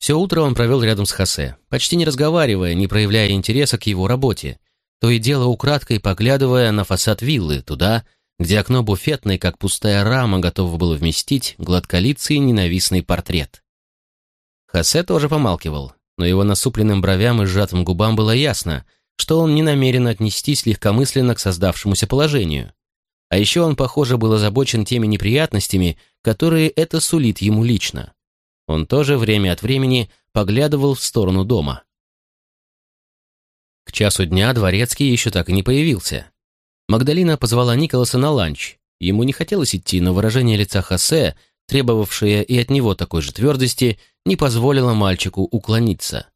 Все утро он провел рядом с Хосе, почти не разговаривая, не проявляя интереса к его работе, то и дело украдкой поглядывая на фасад виллы, туда, где окно буфетной, как пустая рама, готово было вместить гладколицый ненавистный портрет. Хосе тоже помалкивал, но его насупленным бровям и сжатым губам было ясно, что он не намерен отнестись легкомысленно к создавшемуся положению. А еще он, похоже, был озабочен теми неприятностями, которые это сулит ему лично. Он тоже время от времени поглядывал в сторону дома. К часу дня Дворецкий еще так и не появился. Магдалина позвала Николаса на ланч. Ему не хотелось идти, но выражение лица Хосе, требовавшее и от него такой же твердости, не позволило мальчику уклониться.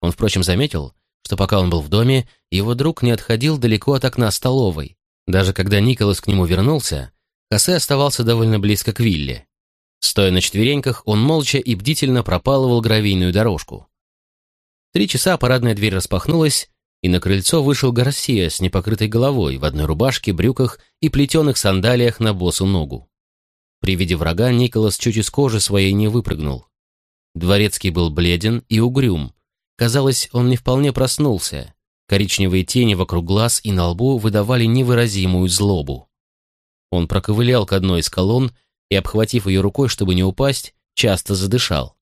Он, впрочем, заметил, что пока он был в доме, его друг не отходил далеко от окна столовой. Даже когда Николас к нему вернулся, Хосе оставался довольно близко к вилле. Стоя на четвереньках, он молча и бдительно пропалывал гравийную дорожку. Три часа парадная дверь распахнулась, и на крыльцо вышел Гарсия с непокрытой головой в одной рубашке, брюках и плетеных сандалиях на босу ногу. При виде врага Николас чуть из кожи своей не выпрыгнул. Дворецкий был бледен и угрюм. Казалось, он не вполне проснулся. Коричневые тени вокруг глаз и на лбу выдавали невыразимую злобу. Он проковылял к одной из колонн и, обхватив ее рукой, чтобы не упасть, часто задышал.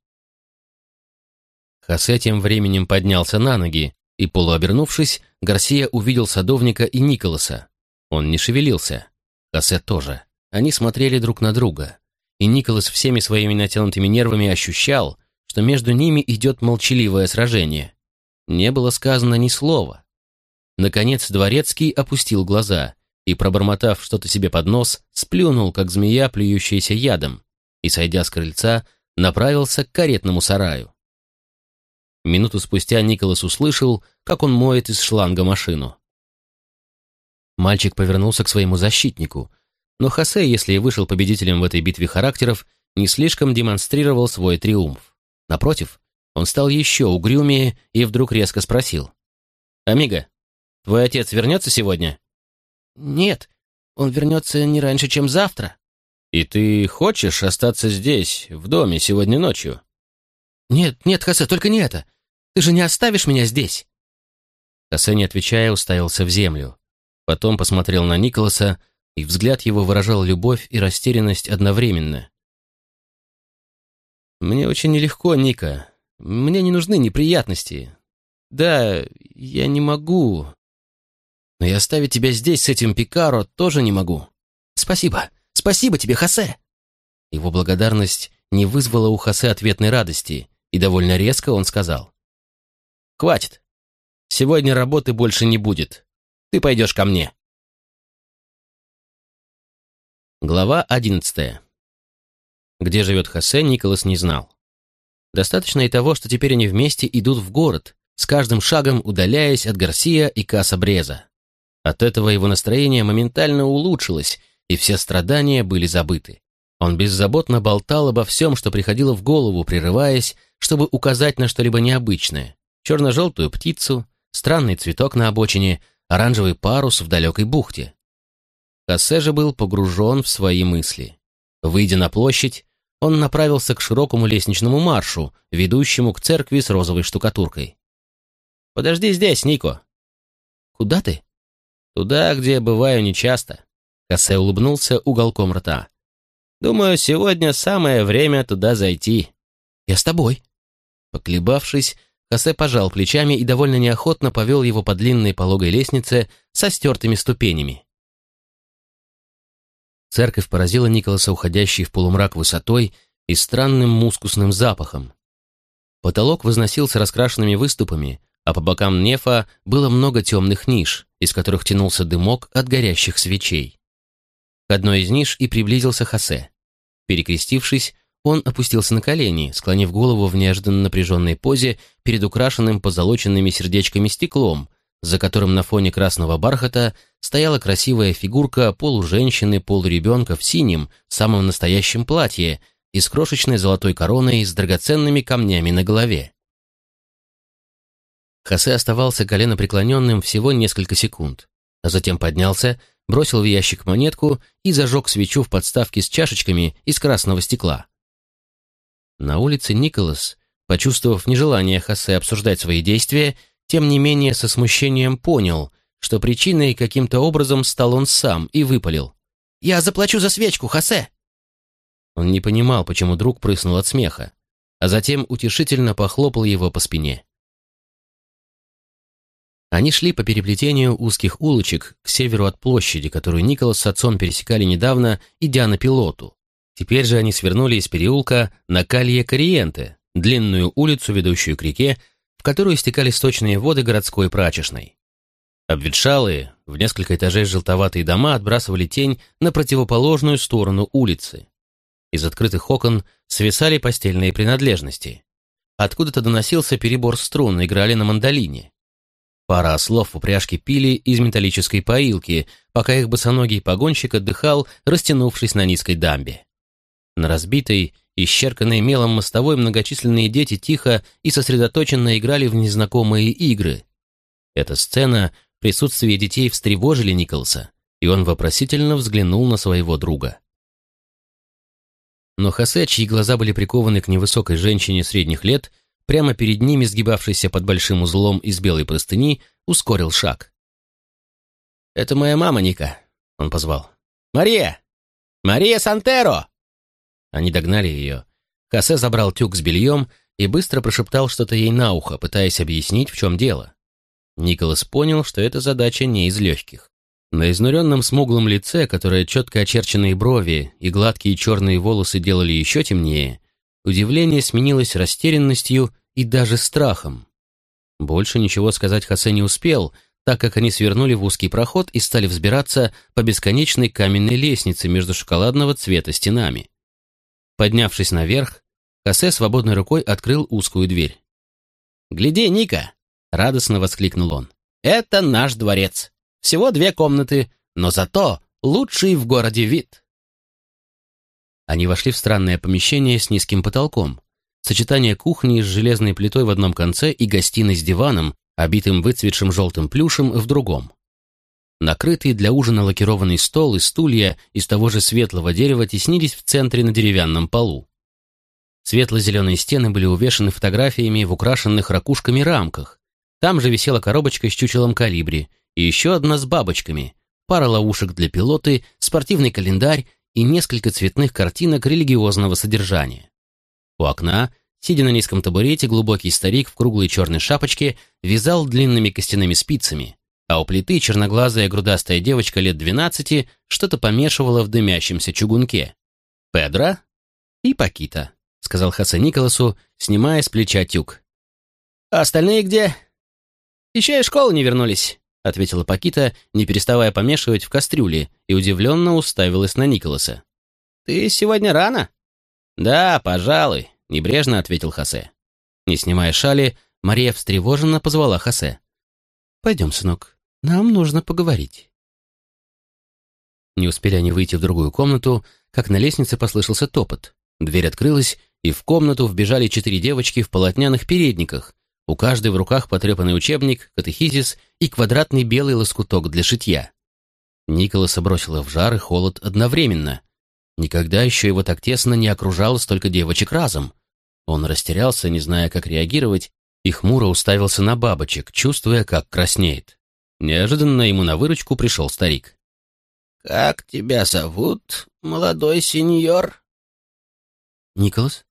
Хосе тем временем поднялся на ноги, и, полуобернувшись, Гарсия увидел садовника и Николаса. Он не шевелился. Хосе тоже. Они смотрели друг на друга, и Николас всеми своими натянутыми нервами ощущал, что между ними идет молчаливое сражение. Не было сказано ни слова. Наконец Дворецкий опустил глаза и, пробормотав что-то себе под нос, сплюнул, как змея, плюющаяся ядом, и, сойдя с крыльца, направился к каретному сараю. Минуту спустя Николас услышал, как он моет из шланга машину. Мальчик повернулся к своему защитнику, но Хосе, если и вышел победителем в этой битве характеров, не слишком демонстрировал свой триумф. Напротив, он стал еще угрюмее и вдруг резко спросил. «Амиго, твой отец вернется сегодня?» «Нет, он вернется не раньше, чем завтра». «И ты хочешь остаться здесь, в доме, сегодня ночью?» «Нет, нет, Хосе, только не это. Ты же не оставишь меня здесь?» Хосе, не отвечая, уставился в землю. Потом посмотрел на Николаса, и взгляд его выражал любовь и растерянность одновременно. «Мне очень нелегко, Ника. Мне не нужны неприятности. Да, я не могу. Но и оставить тебя здесь с этим Пикаро тоже не могу. Спасибо. Спасибо тебе, Хосе. Его благодарность не вызвала у Хосе ответной радости, и довольно резко он сказал. «Хватит. Сегодня работы больше не будет. Ты пойдешь ко мне». Глава одиннадцатая. Где живет Хосе, Николас не знал. Достаточно и того, что теперь они вместе идут в город, с каждым шагом удаляясь от Гарсия и Каса Бреза. От этого его настроение моментально улучшилось, и все страдания были забыты. Он беззаботно болтал обо всем, что приходило в голову, прерываясь, чтобы указать на что-либо необычное. Черно-желтую птицу, странный цветок на обочине, оранжевый парус в далекой бухте. Кассе же был погружен в свои мысли. Выйдя на площадь, он направился к широкому лестничному маршу, ведущему к церкви с розовой штукатуркой. «Подожди здесь, Нико». «Куда ты?» Туда, где бываю нечасто. Кассе улыбнулся уголком рта. Думаю, сегодня самое время туда зайти. Я с тобой. Поколебавшись, Кассе пожал плечами и довольно неохотно повел его по длинной пологой лестнице со стертыми ступенями. Церковь поразила Николаса уходящей в полумрак высотой и странным мускусным запахом. Потолок возносился раскрашенными выступами, а по бокам нефа было много темных ниш, из которых тянулся дымок от горящих свечей. К одной из ниш и приблизился Хосе. Перекрестившись, он опустился на колени, склонив голову в неожиданно напряженной позе перед украшенным позолоченными сердечками стеклом, за которым на фоне красного бархата стояла красивая фигурка полуженщины, полуребенка в синем, самом настоящем платье и с крошечной золотой короной с драгоценными камнями на голове. Хосе оставался коленопреклоненным всего несколько секунд, а затем поднялся, бросил в ящик монетку и зажег свечу в подставке с чашечками из красного стекла. На улице Николас Почувствовав нежелание Хосе обсуждать свои действия, тем не менее со смущением понял, что причиной каким-то образом стал он сам и выпалил. «Я заплачу за свечку, Хосе!» Он не понимал, почему друг прыснул от смеха, а затем утешительно похлопал его по спине. Они шли по переплетению узких улочек к северу от площади, которую Николас с отцом пересекали недавно, идя на пилоту. Теперь же они свернули из переулка на Калье Кориенте, длинную улицу, ведущую к реке, в которую стекали сточные воды городской прачечной. Обветшалые, в несколько этажей желтоватые дома отбрасывали тень на противоположную сторону улицы. Из открытых окон свисали постельные принадлежности. Откуда-то доносился перебор струн, играли на мандолине. Пара ослов в упряжке пили из металлической поилки, пока их босоногий погонщик отдыхал, растянувшись на низкой дамбе. На разбитой, исчерканной мелом мостовой многочисленные дети тихо и сосредоточенно играли в незнакомые игры. Эта сцена в присутствии детей встревожили Николса, и он вопросительно взглянул на своего друга. Но Хосе, чьи глаза были прикованы к невысокой женщине средних лет, прямо перед ними, сгибавшийся под большим узлом из белой простыни, ускорил шаг. «Это моя мама, Ника», — он позвал. «Мария! Мария Сантеро!» Они догнали ее. Хосе забрал тюк с бельем и быстро прошептал что-то ей на ухо, пытаясь объяснить, в чем дело. Николас понял, что эта задача не из легких. На изнуренном смуглом лице, которое четко очерченные брови и гладкие черные волосы делали еще темнее, удивление сменилось растерянностью и даже страхом. Больше ничего сказать Хосе не успел, так как они свернули в узкий проход и стали взбираться по бесконечной каменной лестнице между шоколадного цвета стенами. Поднявшись наверх, Хосе свободной рукой открыл узкую дверь. «Гляди, Ника!» — радостно воскликнул он. «Это наш дворец. Всего две комнаты, но зато лучший в городе вид». Они вошли в странное помещение с низким потолком. Сочетание кухни с железной плитой в одном конце и гостиной с диваном, обитым выцветшим желтым плюшем, в другом. Накрытый для ужина лакированный стол и стулья из того же светлого дерева теснились в центре на деревянном полу. Светло-зеленые стены были увешаны фотографиями в украшенных ракушками рамках. Там же висела коробочка с чучелом калибри и еще одна с бабочками, пара ловушек для пилоты, спортивный календарь и несколько цветных картинок религиозного содержания. У окна, сидя на низком табурете, глубокий старик в круглой черной шапочке вязал длинными костяными спицами, а у плиты черноглазая грудастая девочка лет двенадцати что-то помешивала в дымящемся чугунке. «Педро?» «И Пакита», — сказал Хосе Николасу, снимая с плеча тюк. «А остальные где?» «Еще из школы не вернулись», — ответила Пакита, не переставая помешивать в кастрюле, и удивленно уставилась на Николаса. «Ты сегодня рано?» «Да, пожалуй», — небрежно ответил Хосе. Не снимая шали, Мария встревоженно позвала Хосе. «Пойдем, сынок, нам нужно поговорить». Не успели они выйти в другую комнату, как на лестнице послышался топот. Дверь открылась, и в комнату вбежали четыре девочки в полотняных передниках, у каждой в руках потрепанный учебник, катехизис и квадратный белый лоскуток для шитья. Николаса бросила в жар и холод одновременно. Никогда еще его так тесно не окружало столько девочек разом. Он растерялся, не зная, как реагировать, и хмуро уставился на бабочек, чувствуя, как краснеет. Неожиданно ему на выручку пришел старик. «Как тебя зовут, молодой сеньор?» «Николас?»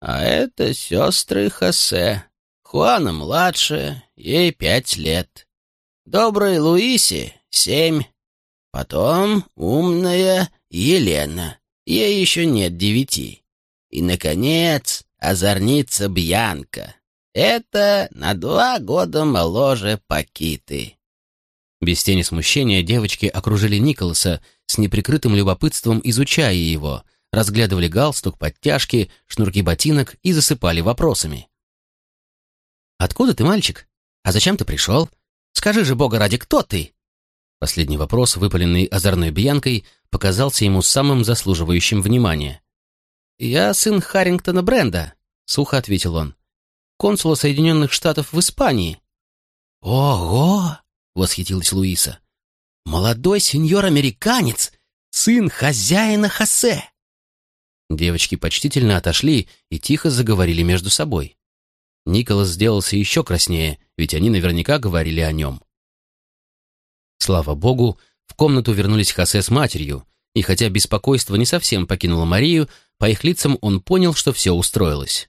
«А это сестры Хосе. Хуана младшая, ей пять лет. Доброй Луисе семь. Потом умная Елена, ей еще нет девяти. И, наконец, озорница Бьянка. Это на два года моложе Пакиты. Без тени смущения девочки окружили Николаса с неприкрытым любопытством, изучая его, разглядывали галстук, подтяжки, шнурки ботинок и засыпали вопросами. «Откуда ты, мальчик? А зачем ты пришел? Скажи же, бога ради, кто ты?» Последний вопрос, выпаленный озорной бьянкой, показался ему самым заслуживающим внимания. «Я сын Харрингтона Бренда», — сухо ответил он. «Консула Соединенных Штатов в Испании». «Ого!» восхитилась Луиса. «Молодой сеньор-американец, сын хозяина Хосе!» Девочки почтительно отошли и тихо заговорили между собой. Николас сделался еще краснее, ведь они наверняка говорили о нем. Слава богу, в комнату вернулись Хосе с матерью, и хотя беспокойство не совсем покинуло Марию, по их лицам он понял, что все устроилось.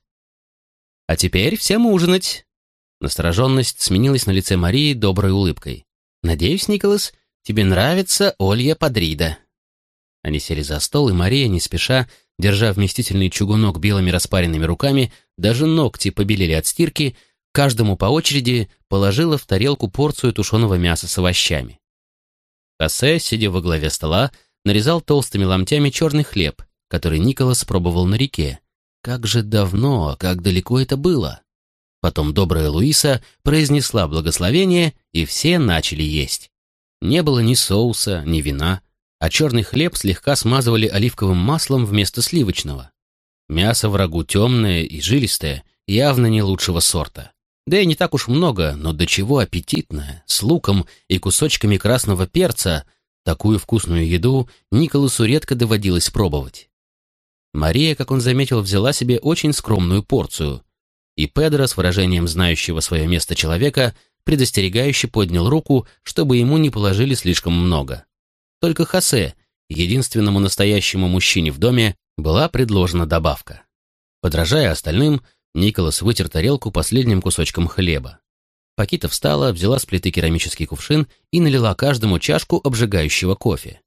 «А теперь всем ужинать!» Настороженность сменилась на лице Марии доброй улыбкой. «Надеюсь, Николас, тебе нравится Олья Падрида». Они сели за стол, и Мария, не спеша, держа вместительный чугунок белыми распаренными руками, даже ногти побелели от стирки, каждому по очереди положила в тарелку порцию тушеного мяса с овощами. Хосе, сидя во главе стола, нарезал толстыми ломтями черный хлеб, который Николас пробовал на реке. Как же давно, как далеко это было! Потом добрая Луиса произнесла благословение, и все начали есть. Не было ни соуса, ни вина, а черный хлеб слегка смазывали оливковым маслом вместо сливочного. Мясо врагу темное и жилистое, явно не лучшего сорта. Да и не так уж много, но до чего аппетитное, с луком и кусочками красного перца. Такую вкусную еду Николасу редко доводилось пробовать. Мария, как он заметил, взяла себе очень скромную порцию. И Педро, с выражением знающего свое место человека, предостерегающе поднял руку, чтобы ему не положили слишком много. Только Хосе, единственному настоящему мужчине в доме, была предложена добавка. Подражая остальным, Николас вытер тарелку последним кусочком хлеба. Пакита встала, взяла с плиты керамический кувшин и налила каждому чашку обжигающего кофе.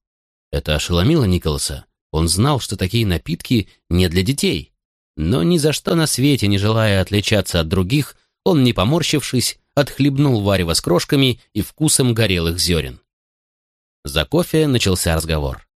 Это ошеломило Николаса. Он знал, что такие напитки не для детей. Но ни за что на свете, не желая отличаться от других, он, не поморщившись, отхлебнул варево с крошками и вкусом горелых зерен. За кофе начался разговор.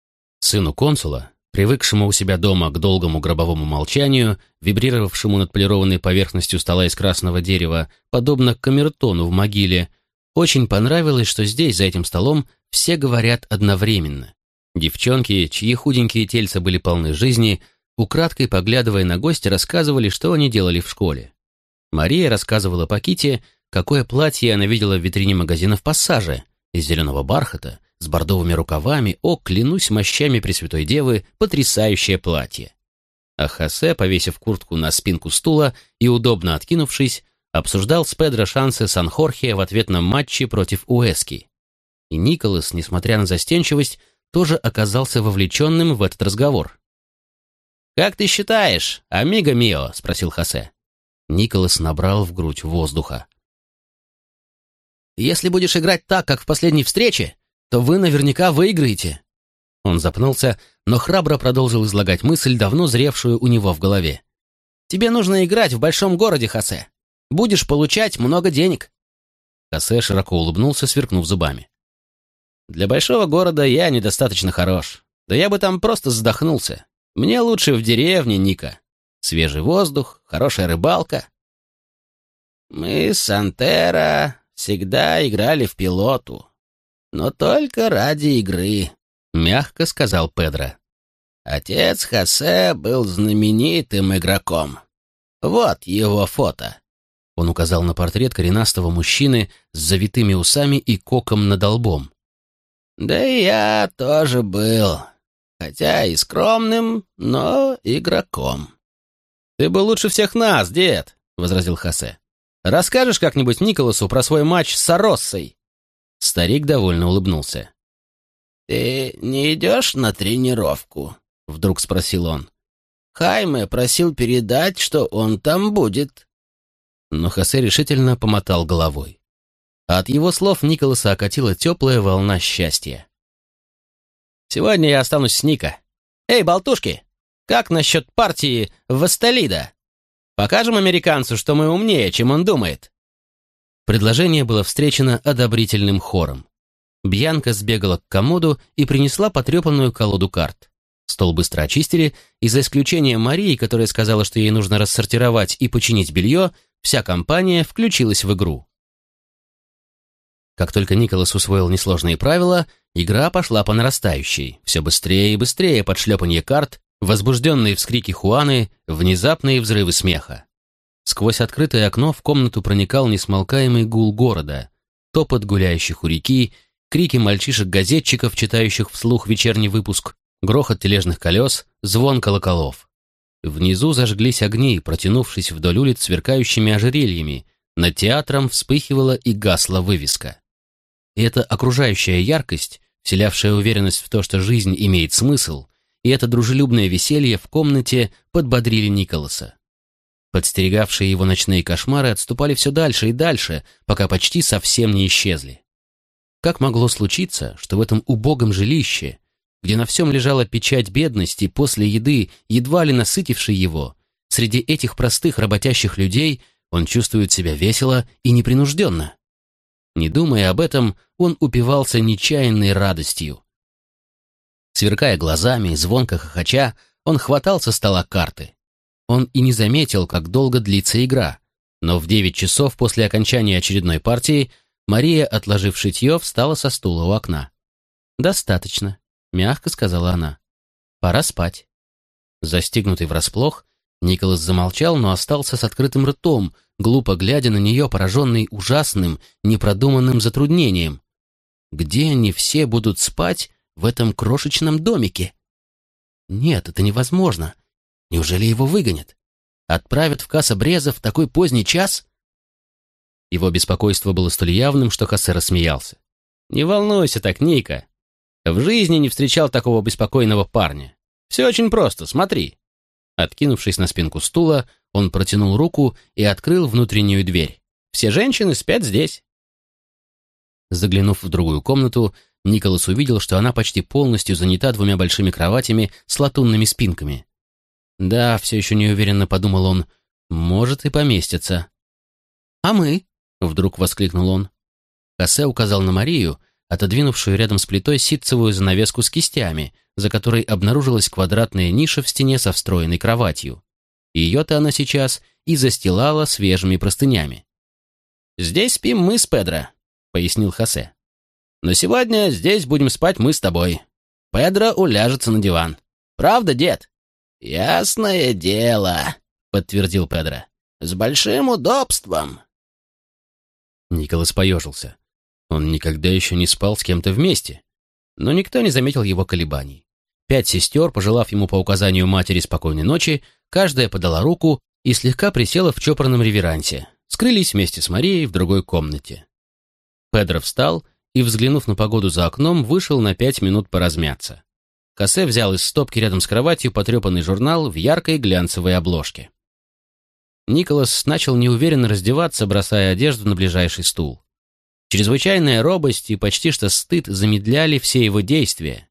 Сыну консула, привыкшему у себя дома к долгому гробовому молчанию, вибрировавшему над полированной поверхностью стола из красного дерева, подобно камертону в могиле, очень понравилось, что здесь, за этим столом, все говорят одновременно. Девчонки, чьи худенькие тельца были полны жизни, украдкой поглядывая на гостя, рассказывали, что они делали в школе. Мария рассказывала Паките, какое платье она видела в витрине магазина в пассаже, из зеленого бархата, с бордовыми рукавами, о, клянусь мощами Пресвятой Девы, потрясающее платье. А Хосе, повесив куртку на спинку стула и удобно откинувшись, обсуждал с Педро шансы Сан-Хорхе в ответном матче против Уэски. И Николас, несмотря на застенчивость, тоже оказался вовлеченным в этот разговор. «Как ты считаешь, амиго мио?» — спросил Хосе. Николас набрал в грудь воздуха. «Если будешь играть так, как в последней встрече, то вы наверняка выиграете». Он запнулся, но храбро продолжил излагать мысль, давно зревшую у него в голове. «Тебе нужно играть в большом городе, Хосе. Будешь получать много денег». Хосе широко улыбнулся, сверкнув зубами. «Для большого города я недостаточно хорош. Да я бы там просто задохнулся. Мне лучше в деревне, Ника. Свежий воздух, хорошая рыбалка». «Мы с Антера всегда играли в пилоту», но только ради игры», — мягко сказал Педро. «Отец Хосе был знаменитым игроком. Вот его фото». Он указал на портрет коренастого мужчины с завитыми усами и коком над лбом. «Да и я тоже был, хотя и скромным, но игроком». «Ты был лучше всех нас, дед», — возразил Хосе. «Расскажешь как-нибудь Николасу про свой матч с Ороссой?» Старик довольно улыбнулся. «Ты не идешь на тренировку?» — вдруг спросил он. «Хайме просил передать, что он там будет». Но Хосе решительно помотал головой. От его слов Николаса окатила теплая волна счастья. «Сегодня я останусь с Ника. Эй, болтушки, как насчет партии в Асталида? Покажем американцу, что мы умнее, чем он думает». Предложение было встречено одобрительным хором. Бьянка сбегала к комоду и принесла потрепанную колоду карт. Стол быстро очистили, и за исключением Марии, которая сказала, что ей нужно рассортировать и починить белье, вся компания включилась в игру. Как только Николас усвоил несложные правила, игра пошла по нарастающей, все быстрее и быстрее под шлепанье карт, возбужденные вскрики Хуаны, внезапные взрывы смеха. Сквозь открытое окно в комнату проникал несмолкаемый гул города, топот гуляющих у реки, крики мальчишек-газетчиков, читающих вслух вечерний выпуск, грохот тележных колес, звон колоколов. Внизу зажглись огни, протянувшись вдоль улиц сверкающими ожерельями. Над театром вспыхивала и гасла вывеска. И эта окружающая яркость, вселявшая уверенность в то, что жизнь имеет смысл, и это дружелюбное веселье в комнате подбодрили Николаса. Подстерегавшие его ночные кошмары отступали все дальше и дальше, пока почти совсем не исчезли. Как могло случиться, что в этом убогом жилище, где на всем лежала печать бедности после еды, едва ли насытившей его, среди этих простых работящих людей он чувствует себя весело и непринужденно? Не думая об этом, он упивался нечаянной радостью. Сверкая глазами, звонко хохоча, он хватал со стола карты. Он и не заметил, как долго длится игра, но в девять часов после окончания очередной партии Мария, отложив шитье, встала со стула у окна. «Достаточно», — мягко сказала она. «Пора спать». Застигнутый врасплох, Николас замолчал, но остался с открытым ртом, глупо глядя на нее, пораженный ужасным, непродуманным затруднением. Где они все будут спать в этом крошечном домике? Нет, это невозможно. Неужели его выгонят? Отправят в Касабреза в такой поздний час? Его беспокойство было столь явным, что Хосе рассмеялся. «Не волнуйся так, Ника. В жизни не встречал такого беспокойного парня. Все очень просто, смотри». Откинувшись на спинку стула, он протянул руку и открыл внутреннюю дверь. «Все женщины спят здесь». Заглянув в другую комнату, Николас увидел, что она почти полностью занята двумя большими кроватями с латунными спинками. «Да, все еще неуверенно подумал он, может и поместится». «А мы?» — вдруг воскликнул он. Хосе указал на Марию, отодвинувшую рядом с плитой ситцевую занавеску с кистями, за которой обнаружилась квадратная ниша в стене со встроенной кроватью. Ее-то она сейчас и застилала свежими простынями. «Здесь спим мы с Педро», — пояснил Хосе. «Но сегодня здесь будем спать мы с тобой. Педро уляжется на диван. Правда, дед?» «Ясное дело», — подтвердил Педро. «С большим удобством». Николас поежился. Он никогда еще не спал с кем-то вместе. Но никто не заметил его колебаний. Пять сестер, пожелав ему по указанию матери спокойной ночи, каждая подала руку и слегка присела в чопорном реверансе. Скрылись вместе с Марией в другой комнате. Педро встал и, взглянув на погоду за окном, вышел на пять минут поразмяться. Косе взял из стопки рядом с кроватью потрепанный журнал в яркой глянцевой обложке. Николас начал неуверенно раздеваться, бросая одежду на ближайший стул. Чрезвычайная робость и почти что стыд замедляли все его действия.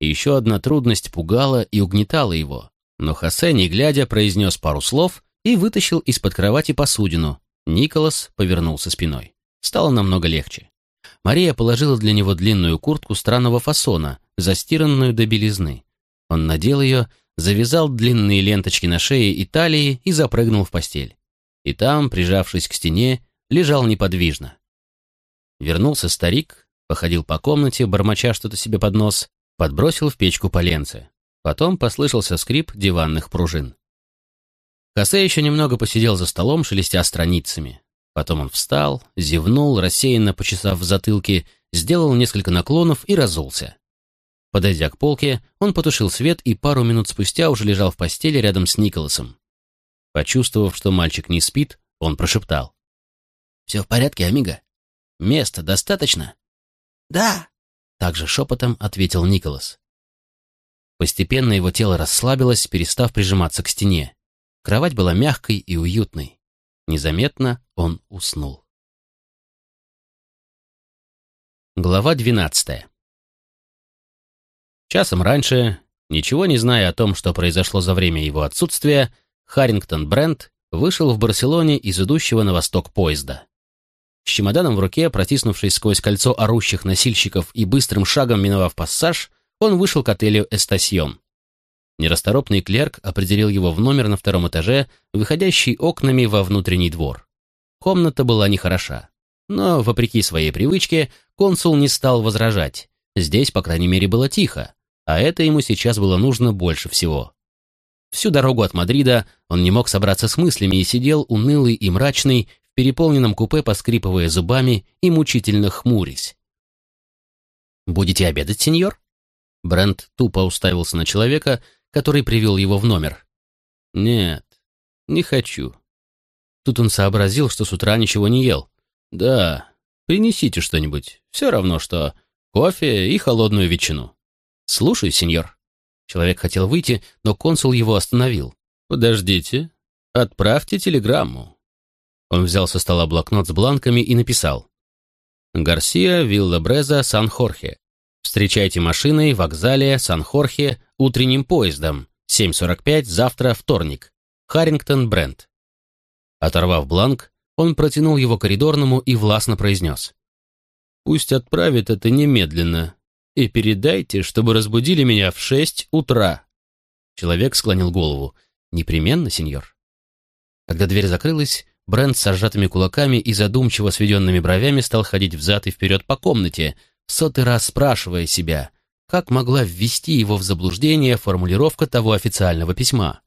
И еще одна трудность пугала и угнетала его. Но Хосе, не глядя, произнес пару слов и вытащил из-под кровати посудину. Николас повернулся спиной. Стало намного легче. Мария положила для него длинную куртку странного фасона, застиранную до белизны. Он надел ее завязал длинные ленточки на шее и талии и запрыгнул в постель. И там, прижавшись к стене, лежал неподвижно. Вернулся старик, походил по комнате, бормоча что-то себе под нос, подбросил в печку поленце. Потом послышался скрип диванных пружин. Хосе еще немного посидел за столом, шелестя страницами. Потом он встал, зевнул, рассеянно почесав в затылке, сделал несколько наклонов и разулся. Подойдя к полке, он потушил свет и пару минут спустя уже лежал в постели рядом с Николасом. Почувствовав, что мальчик не спит, он прошептал. «Все в порядке, Амиго? Места достаточно?» «Да», — также шепотом ответил Николас. Постепенно его тело расслабилось, перестав прижиматься к стене. Кровать была мягкой и уютной. Незаметно он уснул. Глава двенадцатая Часом раньше, ничего не зная о том, что произошло за время его отсутствия, Харрингтон Брент вышел в Барселоне из идущего на восток поезда. С чемоданом в руке, протиснувшись сквозь кольцо орущих носильщиков и быстрым шагом миновав пассаж, он вышел к отелю «Эстасьон». Нерасторопный клерк определил его в номер на втором этаже, выходящий окнами во внутренний двор. Комната была нехороша. Но, вопреки своей привычке, консул не стал возражать. Здесь, по крайней мере, было тихо, а это ему сейчас было нужно больше всего. Всю дорогу от Мадрида он не мог собраться с мыслями и сидел унылый и мрачный в переполненном купе, поскрипывая зубами и мучительно хмурясь. «Будете обедать, сеньор?» Брент тупо уставился на человека, который привел его в номер. «Нет, не хочу». Тут он сообразил, что с утра ничего не ел. «Да, принесите что-нибудь. Все равно, что кофе и холодную ветчину». «Слушай, сеньор». Человек хотел выйти, но консул его остановил. «Подождите. Отправьте телеграмму». Он взял со стола блокнот с бланками и написал. «Гарсия, Вилла Бреза, Сан-Хорхе. Встречайте машиной вокзале Сан-Хорхе утренним поездом. 7.45, завтра, вторник. Харрингтон, Брент». Оторвав бланк, он протянул его коридорному и властно произнес. «Пусть отправит это немедленно. И передайте, чтобы разбудили меня в шесть утра». Человек склонил голову. «Непременно, сеньор». Когда дверь закрылась, Брент с сжатыми кулаками и задумчиво сведенными бровями стал ходить взад и вперед по комнате, сотый раз спрашивая себя, как могла ввести его в заблуждение формулировка того официального письма.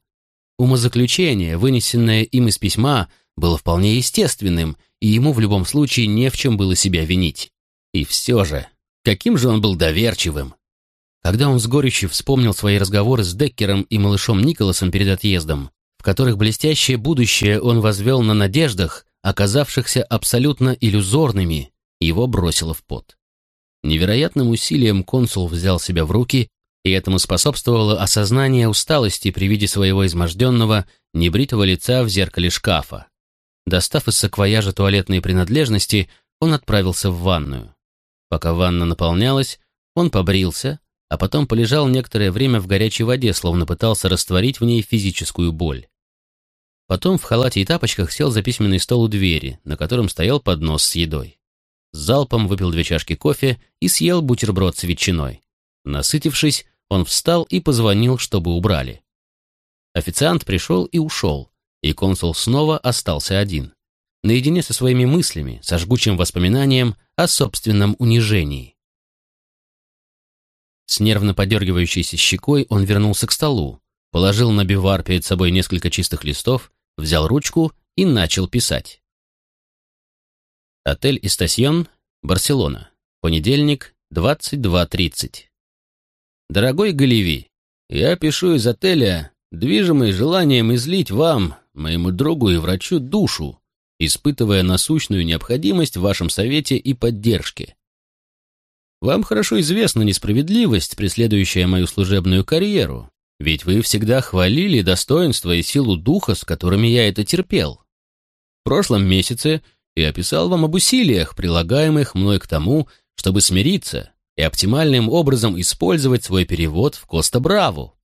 Умозаключение, вынесенное им из письма, было вполне естественным, и ему в любом случае не в чем было себя винить. И все же, каким же он был доверчивым! Когда он с горечью вспомнил свои разговоры с Деккером и малышом Николасом перед отъездом, которых блестящее будущее он возвел на надеждах, оказавшихся абсолютно иллюзорными, его бросило в пот. Невероятным усилием консул взял себя в руки, и этому способствовало осознание усталости при виде своего изможденного, небритого лица в зеркале шкафа. Достав из саквояжа туалетные принадлежности, он отправился в ванную. Пока ванна наполнялась, он побрился, а потом полежал некоторое время в горячей воде, словно пытался растворить в ней физическую боль. Потом в халате и тапочках сел за письменный стол у двери, на котором стоял поднос с едой. залпом выпил две чашки кофе и съел бутерброд с ветчиной. Насытившись, он встал и позвонил, чтобы убрали. Официант пришел и ушел, и консул снова остался один, наедине со своими мыслями, со жгучим воспоминанием о собственном унижении. С нервно подергивающейся щекой он вернулся к столу, положил на бивар перед собой несколько чистых листов, взял ручку и начал писать. Отель «Истасьон», Барселона. Понедельник, 22.30. Дорогой Галеви, я пишу из отеля, движимый желанием излить вам, моему другу и врачу, душу, испытывая насущную необходимость в вашем совете и поддержке. Вам хорошо известна несправедливость, преследующая мою служебную карьеру, ведь вы всегда хвалили достоинство и силу духа, с которыми я это терпел. В прошлом месяце я описал вам об усилиях, прилагаемых мной к тому, чтобы смириться и оптимальным образом использовать свой перевод в Коста-Браву.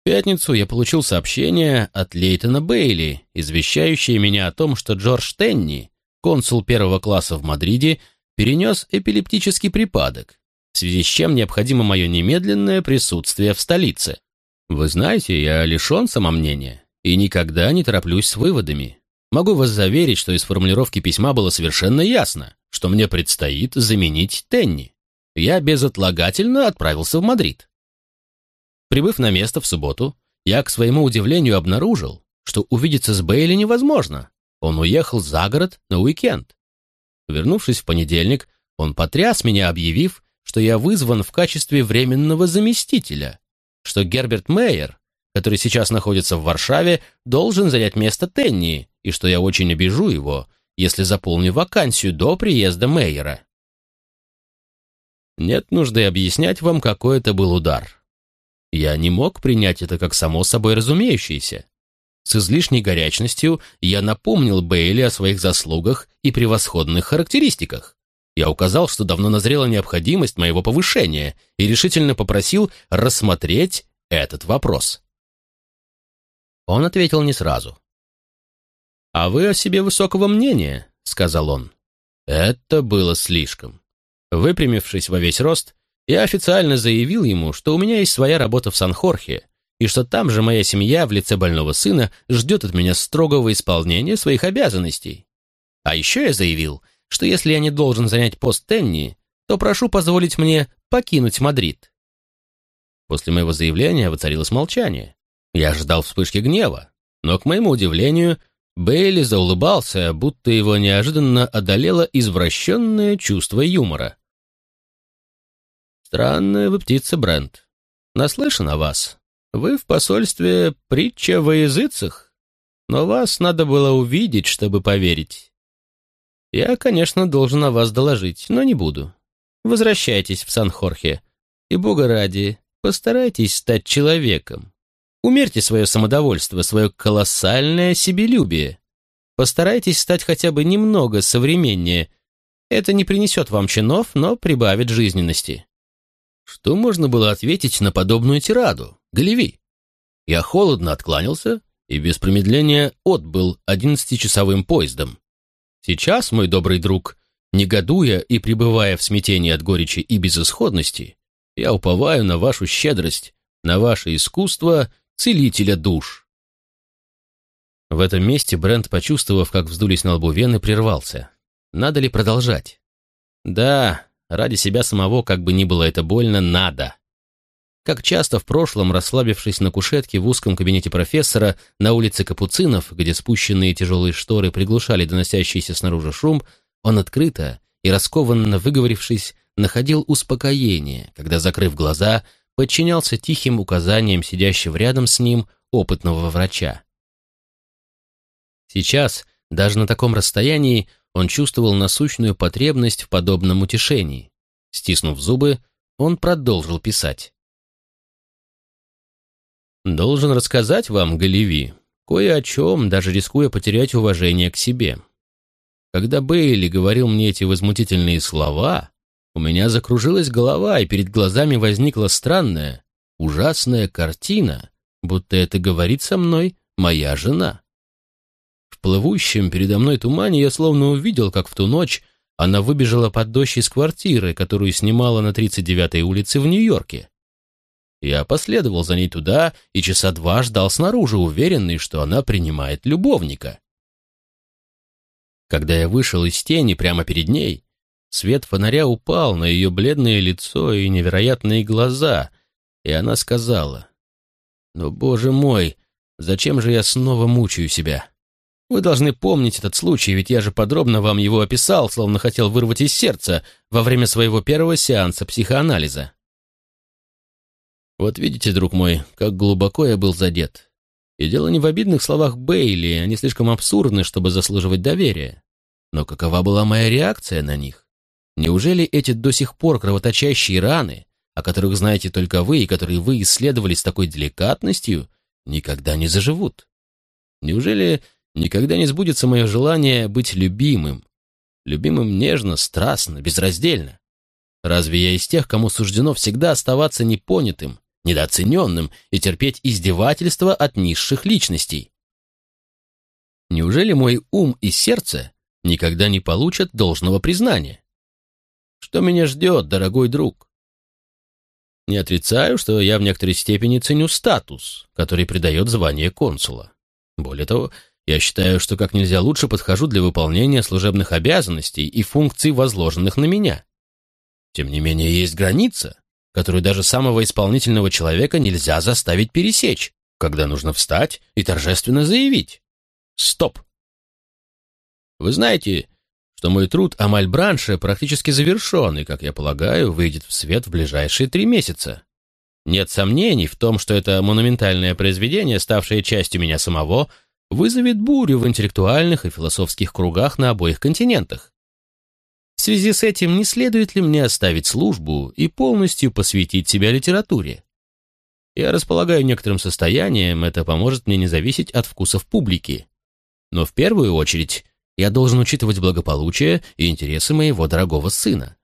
В пятницу я получил сообщение от Лейтона Бейли, извещающее меня о том, что Джордж Тенни, консул первого класса в Мадриде, перенес эпилептический припадок, в связи с чем необходимо мое немедленное присутствие в столице. Вы знаете, я лишен самомнения и никогда не тороплюсь с выводами. Могу вас заверить, что из формулировки письма было совершенно ясно, что мне предстоит заменить Тенни. Я безотлагательно отправился в Мадрид. Прибыв на место в субботу, я, к своему удивлению, обнаружил, что увидеться с Бейли невозможно. Он уехал за город на уикенд. Вернувшись в понедельник, он потряс меня, объявив, что я вызван в качестве временного заместителя, что Герберт Мейер, который сейчас находится в Варшаве, должен занять место Тенни, и что я очень обижу его, если заполню вакансию до приезда Мейера. Нет нужды объяснять вам, какой это был удар. Я не мог принять это как само собой разумеющееся. С излишней горячностью я напомнил Бейли о своих заслугах и превосходных характеристиках. Я указал, что давно назрела необходимость моего повышения и решительно попросил рассмотреть этот вопрос. Он ответил не сразу. «А вы о себе высокого мнения», — сказал он. Это было слишком. Выпрямившись во весь рост, я официально заявил ему, что у меня есть своя работа в Сан-Хорхе, и что там же моя семья в лице больного сына ждет от меня строгого исполнения своих обязанностей. А еще я заявил, что если я не должен занять пост Тенни, то прошу позволить мне покинуть Мадрид. После моего заявления воцарилось молчание. Я ждал вспышки гнева, но, к моему удивлению, Бейли заулыбался, будто его неожиданно одолело извращенное чувство юмора. Странная вы птица, Брент. Наслышан о вас. Вы в посольстве притча во языцах, но вас надо было увидеть, чтобы поверить. Я, конечно, должен о вас доложить, но не буду. Возвращайтесь в Сан-Хорхе. И, бога ради, постарайтесь стать человеком. Умерьте свое самодовольство, свое колоссальное себелюбие. Постарайтесь стать хотя бы немного современнее. Это не принесет вам чинов, но прибавит жизненности. Что можно было ответить на подобную тираду, Галеви? Я холодно откланялся и без промедления отбыл одиннадцатичасовым поездом. Сейчас, мой добрый друг, негодуя и пребывая в смятении от горечи и безысходности, я уповаю на вашу щедрость, на ваше искусство целителя душ. В этом месте Брент, почувствовав, как вздулись на лбу вены, прервался. Надо ли продолжать? Да, ради себя самого, как бы ни было это больно, надо. Как часто в прошлом, расслабившись на кушетке в узком кабинете профессора на улице Капуцинов, где спущенные тяжелые шторы приглушали доносящийся снаружи шум, он открыто и раскованно выговорившись, находил успокоение, когда, закрыв глаза, подчинялся тихим указаниям сидящего рядом с ним опытного врача. Сейчас, даже на таком расстоянии, он чувствовал насущную потребность в подобном утешении. Стиснув зубы, он продолжил писать. Должен рассказать вам, Галеви, кое о чем, даже рискуя потерять уважение к себе. Когда Бейли говорил мне эти возмутительные слова, у меня закружилась голова, и перед глазами возникла странная, ужасная картина, будто это говорит со мной моя жена. В плывущем передо мной тумане я словно увидел, как в ту ночь она выбежала под дождь из квартиры, которую снимала на 39-й улице в Нью-Йорке. Я последовал за ней туда и часа два ждал снаружи, уверенный, что она принимает любовника. Когда я вышел из тени прямо перед ней, свет фонаря упал на ее бледное лицо и невероятные глаза, и она сказала, «Но, боже мой, зачем же я снова мучаю себя? Вы должны помнить этот случай, ведь я же подробно вам его описал, словно хотел вырвать из сердца во время своего первого сеанса психоанализа. Вот видите, друг мой, как глубоко я был задет. И дело не в обидных словах Бейли, они слишком абсурдны, чтобы заслуживать доверия. Но какова была моя реакция на них? Неужели эти до сих пор кровоточащие раны, о которых знаете только вы и которые вы исследовали с такой деликатностью, никогда не заживут? Неужели никогда не сбудется мое желание быть любимым? Любимым нежно, страстно, безраздельно? Разве я из тех, кому суждено всегда оставаться непонятым, недооцененным и терпеть издевательства от низших личностей. Неужели мой ум и сердце никогда не получат должного признания? Что меня ждет, дорогой друг? Не отрицаю, что я в некоторой степени ценю статус, который придает звание консула. Более того, я считаю, что как нельзя лучше подхожу для выполнения служебных обязанностей и функций, возложенных на меня. Тем не менее, есть граница, которую даже самого исполнительного человека нельзя заставить пересечь, когда нужно встать и торжественно заявить «Стоп!». Вы знаете, что мой труд о Мальбранше практически завершен и, как я полагаю, выйдет в свет в ближайшие три месяца. Нет сомнений в том, что это монументальное произведение, ставшее частью меня самого, вызовет бурю в интеллектуальных и философских кругах на обоих континентах. Связи с этим не следует ли мне оставить службу и полностью посвятить себя литературе? Я располагаю некоторым состоянием, это поможет мне не зависеть от вкусов публики. Но в первую очередь я должен учитывать благополучие и интересы моего дорогого сына.